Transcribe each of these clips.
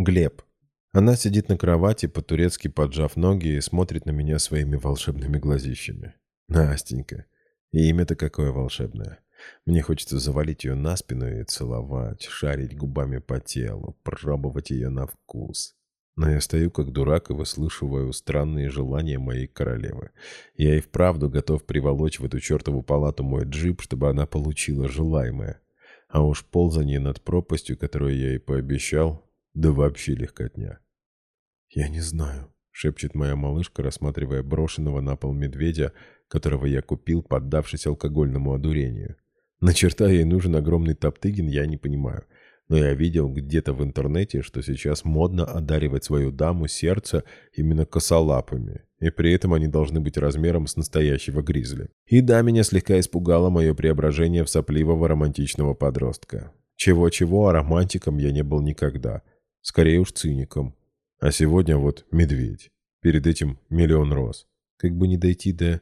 Глеб. Она сидит на кровати, по-турецки поджав ноги и смотрит на меня своими волшебными глазищами. Настенька. И имя-то какое волшебное. Мне хочется завалить ее на спину и целовать, шарить губами по телу, пробовать ее на вкус. Но я стою как дурак и выслушиваю странные желания моей королевы. Я и вправду готов приволочь в эту чертову палату мой джип, чтобы она получила желаемое. А уж ползание над пропастью, которую я ей пообещал, да вообще легкотня. «Я не знаю», — шепчет моя малышка, рассматривая брошенного на пол медведя, которого я купил, поддавшись алкогольному одурению. На черта ей нужен огромный топтыгин, я не понимаю. Но я видел где-то в интернете, что сейчас модно одаривать свою даму сердце именно косолапами. И при этом они должны быть размером с настоящего гризли. И да, меня слегка испугало мое преображение в сопливого романтичного подростка. Чего-чего, а романтиком я не был никогда. Скорее уж циником. А сегодня вот медведь. Перед этим миллион роз. Как бы не дойти до...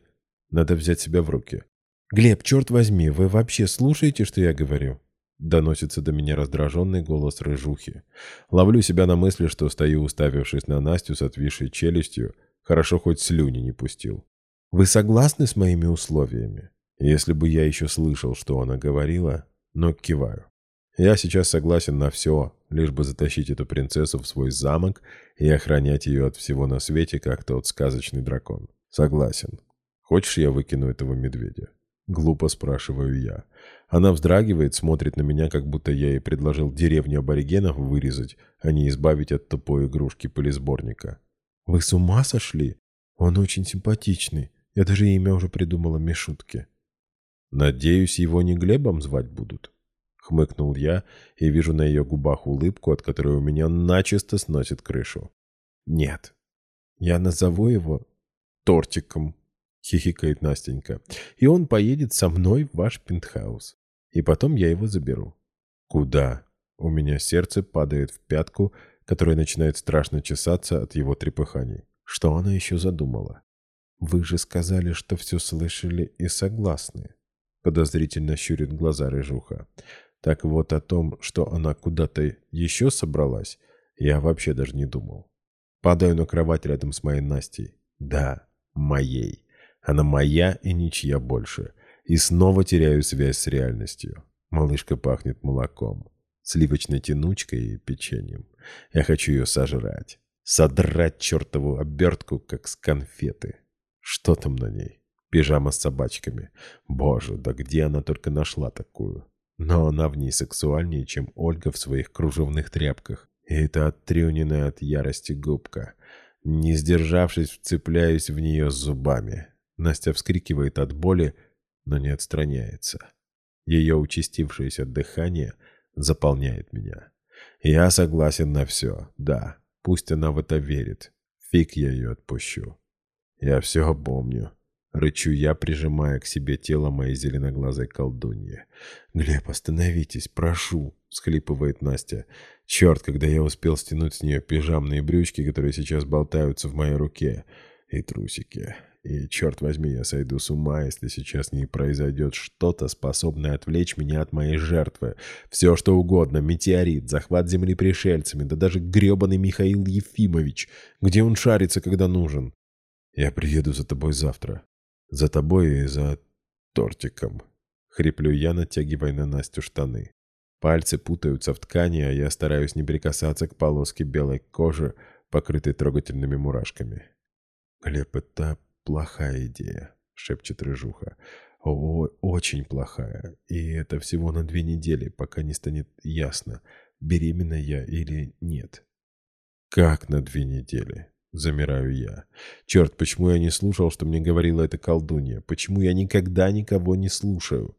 Надо взять себя в руки. «Глеб, черт возьми, вы вообще слушаете, что я говорю?» Доносится до меня раздраженный голос рыжухи. Ловлю себя на мысли, что стою, уставившись на Настю с отвисшей челюстью. Хорошо, хоть слюни не пустил. «Вы согласны с моими условиями?» Если бы я еще слышал, что она говорила, но киваю. Я сейчас согласен на все, лишь бы затащить эту принцессу в свой замок и охранять ее от всего на свете, как тот сказочный дракон. Согласен. Хочешь, я выкину этого медведя? Глупо спрашиваю я. Она вздрагивает, смотрит на меня, как будто я ей предложил деревню аборигенов вырезать, а не избавить от тупой игрушки пылесборника. «Вы с ума сошли? Он очень симпатичный. Я даже имя уже придумала Мишутке». «Надеюсь, его не Глебом звать будут?» Хмыкнул я и вижу на ее губах улыбку, от которой у меня начисто сносит крышу. «Нет, я назову его Тортиком» хихикает Настенька. «И он поедет со мной в ваш пентхаус. И потом я его заберу». «Куда?» У меня сердце падает в пятку, которая начинает страшно чесаться от его трепыханий. Что она еще задумала? «Вы же сказали, что все слышали и согласны», — подозрительно щурит глаза Рыжуха. «Так вот о том, что она куда-то еще собралась, я вообще даже не думал. Падаю на кровать рядом с моей Настей. Да, моей. Она моя и ничья больше. И снова теряю связь с реальностью. Малышка пахнет молоком, сливочной тянучкой и печеньем. Я хочу ее сожрать. Содрать чертову обертку, как с конфеты. Что там на ней? Пижама с собачками. Боже, да где она только нашла такую? Но она в ней сексуальнее, чем Ольга в своих кружевных тряпках. И это оттрюненная от ярости губка. Не сдержавшись, вцепляюсь в нее зубами. Настя вскрикивает от боли, но не отстраняется. Ее участившееся дыхание заполняет меня. Я согласен на все, да, пусть она в это верит. Фиг я ее отпущу. Я все помню. Рычу я, прижимая к себе тело моей зеленоглазой колдуньи. «Глеб, остановитесь, прошу!» — схлипывает Настя. «Черт, когда я успел стянуть с нее пижамные брючки, которые сейчас болтаются в моей руке, и трусики. И, черт возьми, я сойду с ума, если сейчас не произойдет что-то, способное отвлечь меня от моей жертвы. Все, что угодно. Метеорит, захват земли пришельцами, да даже гребаный Михаил Ефимович. Где он шарится, когда нужен? Я приеду за тобой завтра. За тобой и за тортиком. Хриплю я, натягивая на Настю штаны. Пальцы путаются в ткани, а я стараюсь не прикасаться к полоске белой кожи, покрытой трогательными мурашками. Глеб, это «Плохая идея», — шепчет Рыжуха. О, «Очень плохая. И это всего на две недели, пока не станет ясно, беременна я или нет». «Как на две недели?» — замираю я. «Черт, почему я не слушал, что мне говорила эта колдунья? Почему я никогда никого не слушаю?»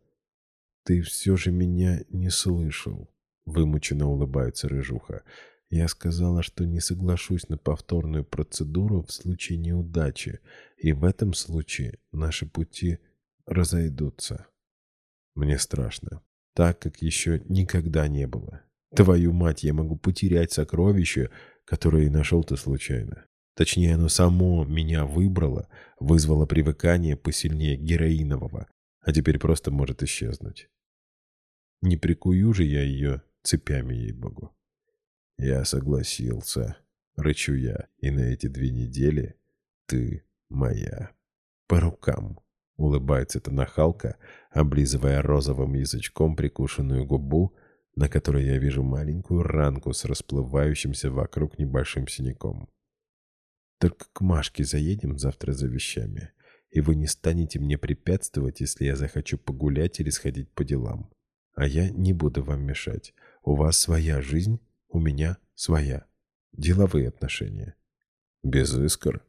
«Ты все же меня не слышал», — вымученно улыбается Рыжуха. Я сказала, что не соглашусь на повторную процедуру в случае неудачи, и в этом случае наши пути разойдутся. Мне страшно, так как еще никогда не было. Твою мать, я могу потерять сокровище, которое нашел ты случайно. Точнее, оно само меня выбрало, вызвало привыкание посильнее героинового, а теперь просто может исчезнуть. Не прикую же я ее цепями, ей-богу. Я согласился, рычу я, и на эти две недели ты моя. По рукам. Улыбается эта нахалка, облизывая розовым язычком прикушенную губу, на которой я вижу маленькую ранку с расплывающимся вокруг небольшим синяком. Только к Машке заедем завтра за вещами, и вы не станете мне препятствовать, если я захочу погулять или сходить по делам. А я не буду вам мешать. У вас своя жизнь, у меня своя. Деловые отношения. Без искр?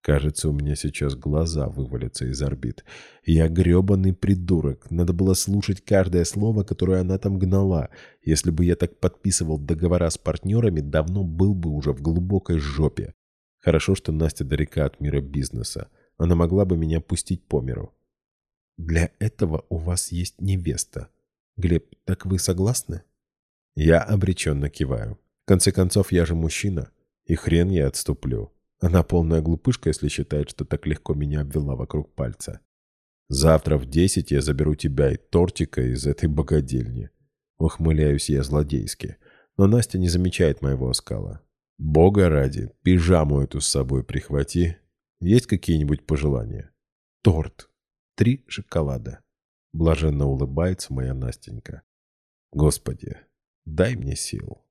Кажется, у меня сейчас глаза вывалятся из орбит. Я гребаный придурок. Надо было слушать каждое слово, которое она там гнала. Если бы я так подписывал договора с партнерами, давно был бы уже в глубокой жопе. Хорошо, что Настя далека от мира бизнеса. Она могла бы меня пустить по миру. Для этого у вас есть невеста. Глеб, так вы согласны? Я обреченно киваю. В конце концов, я же мужчина. И хрен я отступлю. Она полная глупышка, если считает, что так легко меня обвела вокруг пальца. Завтра в десять я заберу тебя и тортика из этой богадельни. Ухмыляюсь я злодейски. Но Настя не замечает моего оскала. Бога ради, пижаму эту с собой прихвати. Есть какие-нибудь пожелания? Торт. Три шоколада. Блаженно улыбается моя Настенька. Господи, дай мне сил.